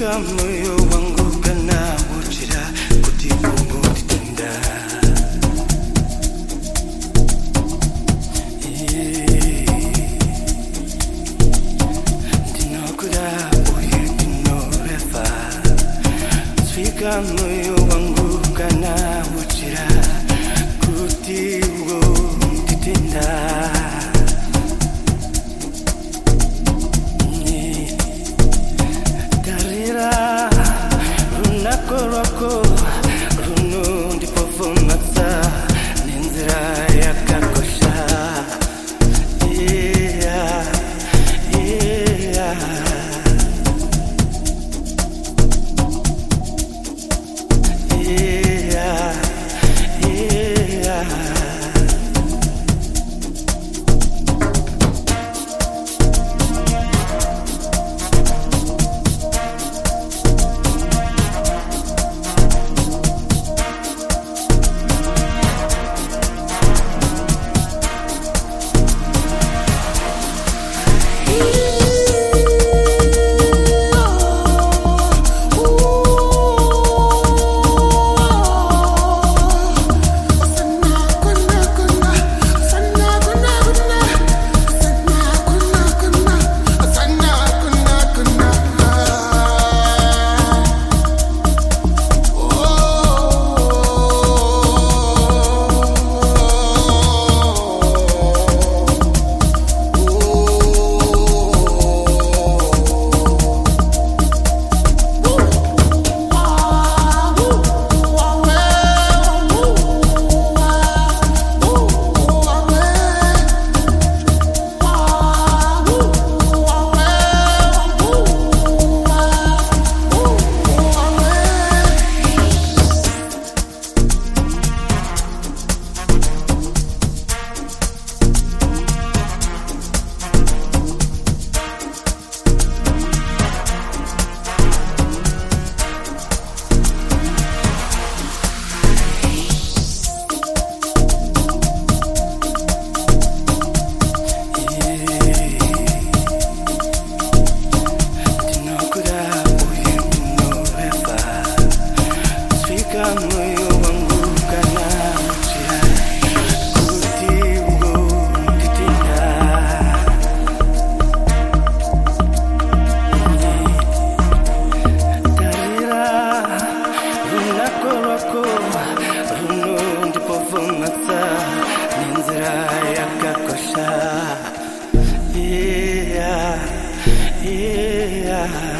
Moyo wangu kana uchira kuti kumutitenda Ndinokuda uye ndinorefa Shika moyo wangu kana uchira kuti kumutitenda Darira yeah.